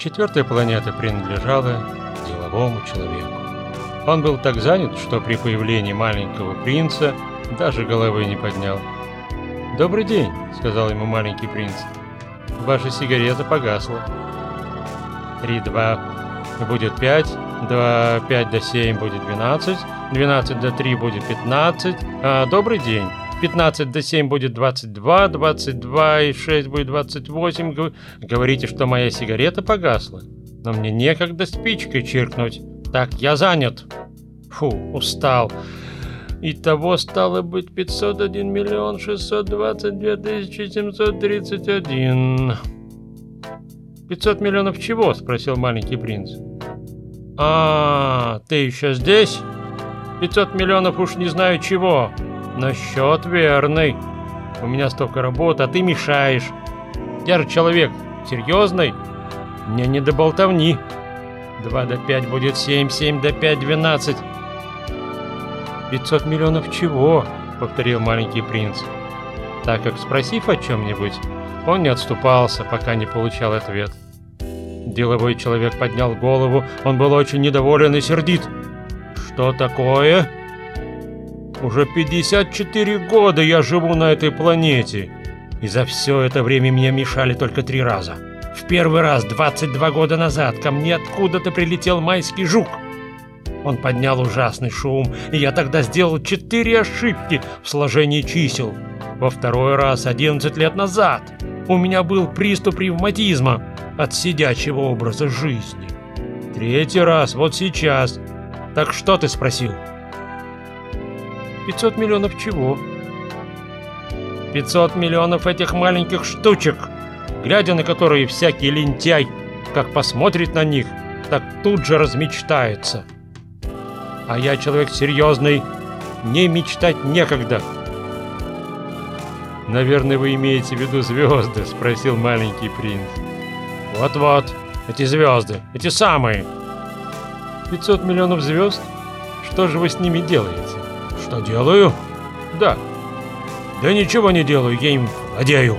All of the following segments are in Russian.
Четвертая планета принадлежала деловому человеку. Он был так занят, что при появлении маленького принца даже головы не поднял. «Добрый день», — сказал ему маленький принц. «Ваша сигарета погасла». «Три, два, будет пять, два, пять до семь будет двенадцать, двенадцать до три будет пятнадцать. А, добрый день». 15 до 7 будет 22, 22 и 6 будет 28. Говорите, что моя сигарета погасла. Но мне некогда спичкой чиркнуть. Так, я занят. Фу, устал. Итого стало быть 501 миллион 622 тысячи 731. 500 миллионов чего? Спросил маленький принц. А, ты еще здесь? 500 миллионов уж не знаю чего. Но счет верный. У меня столько работы, а ты мешаешь. Я же человек серьезный. Мне не до болтовни. 2 до 5 будет 7, 7 до 5 12. 500 миллионов чего? Повторил маленький принц. Так как спросив о чем-нибудь, он не отступался, пока не получал ответ. Деловой человек поднял голову, он был очень недоволен и сердит. «Что такое?» Уже 54 года я живу на этой планете. И за все это время меня мешали только три раза. В первый раз 22 года назад ко мне откуда-то прилетел майский жук. Он поднял ужасный шум, и я тогда сделал четыре ошибки в сложении чисел. Во второй раз 11 лет назад у меня был приступ ревматизма от сидячего образа жизни. Третий раз вот сейчас. Так что ты спросил? 500 миллионов чего? 500 миллионов этих маленьких штучек, глядя на которые всякий лентяй, как посмотрит на них, так тут же размечтается. А я человек серьезный, не мечтать некогда. «Наверное, вы имеете в виду звезды?» — спросил маленький принц. «Вот-вот, эти звезды, эти самые!» «500 миллионов звезд? Что же вы с ними делаете?» Что делаю? Да. Да ничего не делаю, я им владею.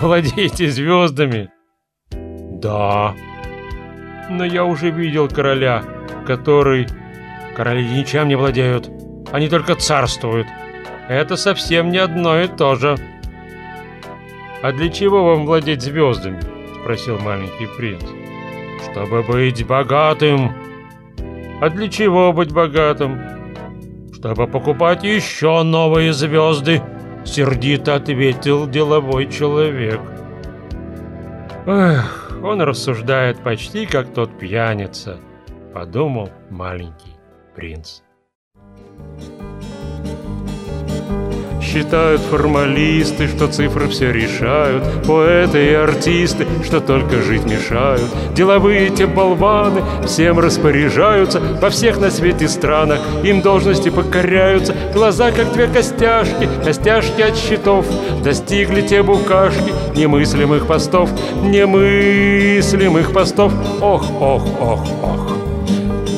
Владеете звездами? Да. Но я уже видел короля, который... Короли ничем не владеют. Они только царствуют. Это совсем не одно и то же. А для чего вам владеть звездами? Спросил маленький принц. Чтобы быть богатым. А для чего быть богатым? Чтобы покупать еще новые звезды», — сердито ответил деловой человек. «Эх, он рассуждает почти как тот пьяница», — подумал маленький принц. Считают формалисты, что цифры все решают, Поэты и артисты, что только жить мешают. Деловые те болваны всем распоряжаются, Во всех на свете странах им должности покоряются. Глаза, как две костяшки, костяшки от счетов, Достигли те букашки немыслимых постов, Немыслимых постов, ох, ох, ох, ох.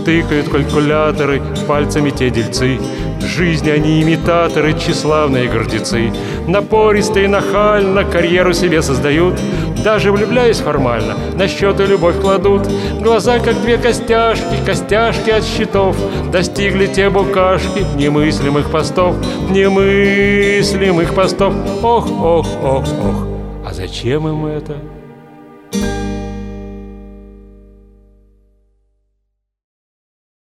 Тыкают калькуляторы пальцами те дельцы, жизни они имитаторы, тщеславные гордецы. Напористо и нахально карьеру себе создают, даже влюбляясь формально, на счеты любовь кладут. Глаза, как две костяшки, костяшки от щитов, достигли те букашки немыслимых постов, немыслимых постов. Ох, ох, ох, ох. А зачем им это?